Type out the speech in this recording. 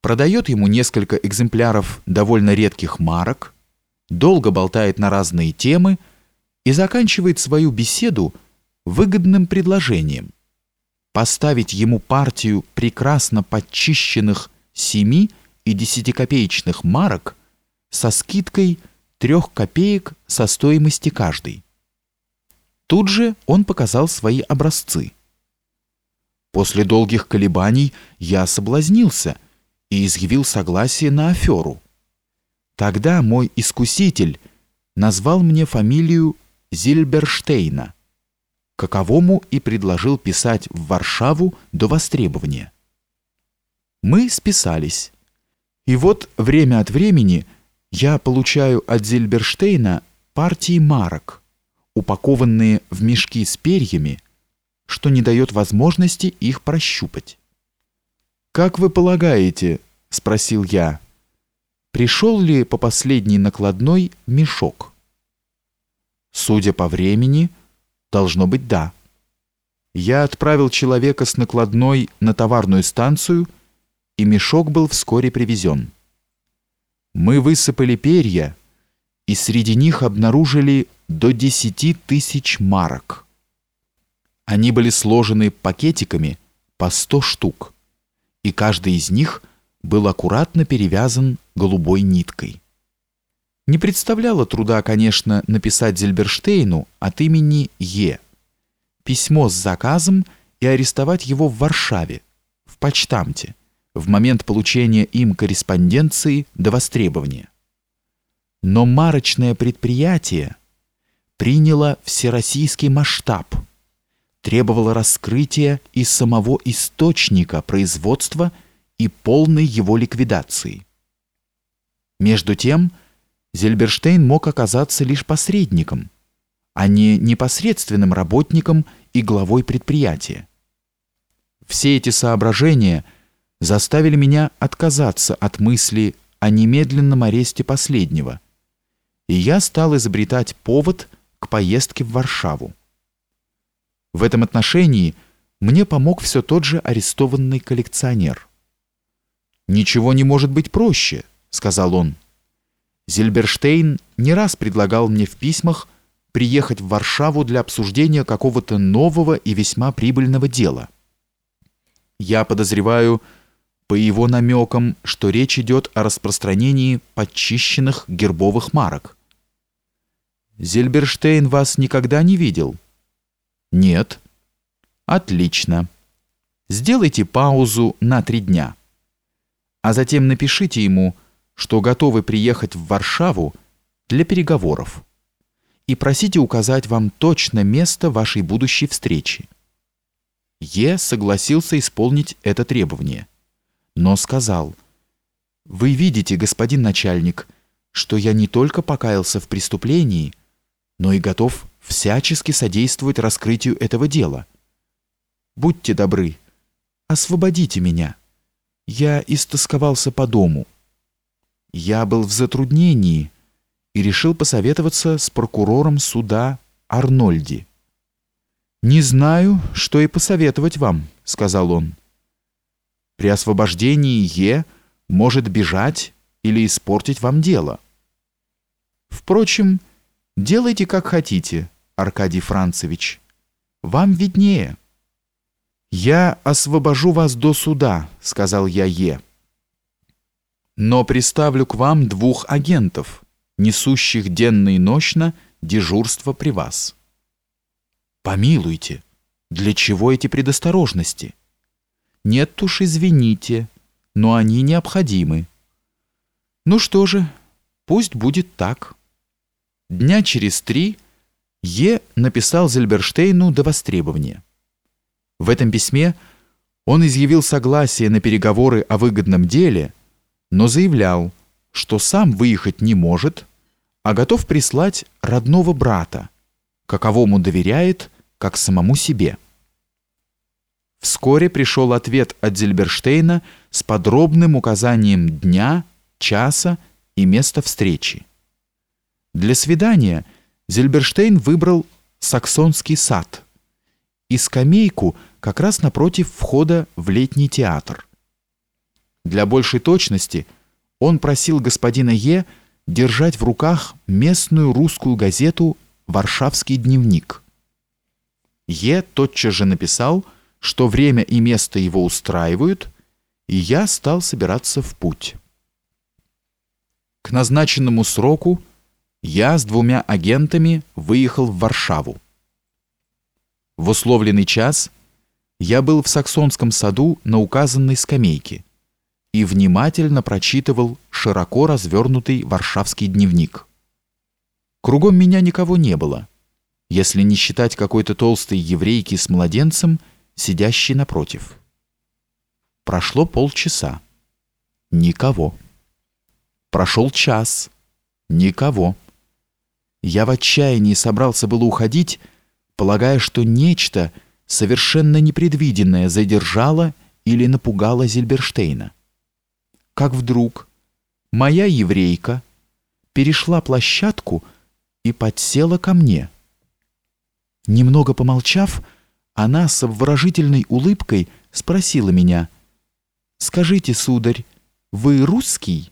продает ему несколько экземпляров довольно редких марок, долго болтает на разные темы и заканчивает свою беседу выгодным предложением поставить ему партию прекрасно подчищенных 7 и 10-копеечных марок со скидкой 3 копеек со стоимости каждой. Тут же он показал свои образцы. После долгих колебаний я соблазнился – и изъявил согласие на аферу. Тогда мой искуситель назвал мне фамилию Зильберштейна, каковому и предложил писать в Варшаву до востребования. Мы списались. И вот время от времени я получаю от Зильберштейна партии марок, упакованные в мешки с перьями, что не дает возможности их прощупать. «Как вы полагаете, — спросил я, — пришел ли по последней накладной мешок?» «Судя по времени, должно быть да. Я отправил человека с накладной на товарную станцию, и мешок был вскоре привезен. Мы высыпали перья, и среди них обнаружили до десяти тысяч марок. Они были сложены пакетиками по сто штук и каждый из них был аккуратно перевязан голубой ниткой. Не представляло труда, конечно, написать Зельберштейну от имени Е. Письмо с заказом и арестовать его в Варшаве, в почтамте, в момент получения им корреспонденции до востребования. Но марочное предприятие приняло всероссийский масштаб – требовало раскрытия и самого источника производства и полной его ликвидации. Между тем, Зельберштейн мог оказаться лишь посредником, а не непосредственным работником и главой предприятия. Все эти соображения заставили меня отказаться от мысли о немедленном аресте последнего, и я стал изобретать повод к поездке в Варшаву. В этом отношении мне помог все тот же арестованный коллекционер. «Ничего не может быть проще», — сказал он. Зильберштейн не раз предлагал мне в письмах приехать в Варшаву для обсуждения какого-то нового и весьма прибыльного дела. Я подозреваю по его намекам, что речь идет о распространении подчищенных гербовых марок. Зильберштейн вас никогда не видел?» Нет. Отлично. Сделайте паузу на три дня. А затем напишите ему, что готовы приехать в Варшаву для переговоров. И просите указать вам точно место вашей будущей встречи. Е согласился исполнить это требование, но сказал: "Вы видите, господин начальник, что я не только покаялся в преступлении, но и готов всячески содействовать раскрытию этого дела. Будьте добры, освободите меня. Я истосковался по дому. Я был в затруднении и решил посоветоваться с прокурором суда Арнольди. «Не знаю, что и посоветовать вам», — сказал он. «При освобождении Е может бежать или испортить вам дело. Впрочем, Делайте как хотите, Аркадий Францевич. Вам виднее. Я освобожу вас до суда, сказал я Е. Но приставлю к вам двух агентов, несущих денно и ночно дежурство при вас. Помилуйте, для чего эти предосторожности? Нет уж, извините, но они необходимы. Ну что же, пусть будет так. Дня через три Е написал Зельберштейну до востребования. В этом письме он изъявил согласие на переговоры о выгодном деле, но заявлял, что сам выехать не может, а готов прислать родного брата, каковому доверяет, как самому себе. Вскоре пришел ответ от Зельберштейна с подробным указанием дня, часа и места встречи. Для свидания Зельберштейн выбрал Саксонский сад и скамейку как раз напротив входа в летний театр. Для большей точности он просил господина Е держать в руках местную русскую газету «Варшавский дневник». Е тотчас же написал, что время и место его устраивают, и я стал собираться в путь. К назначенному сроку я с двумя агентами выехал в Варшаву. В условленный час я был в Саксонском саду на указанной скамейке и внимательно прочитывал широко развернутый варшавский дневник. Кругом меня никого не было, если не считать какой-то толстой еврейки с младенцем, сидящей напротив. Прошло полчаса. Никого. Прошел час. Никого. Я в отчаянии собрался было уходить, полагая, что нечто совершенно непредвиденное задержало или напугало Зильберштейна. Как вдруг моя еврейка перешла площадку и подсела ко мне. Немного помолчав, она с обворожительной улыбкой спросила меня, «Скажите, сударь, вы русский?»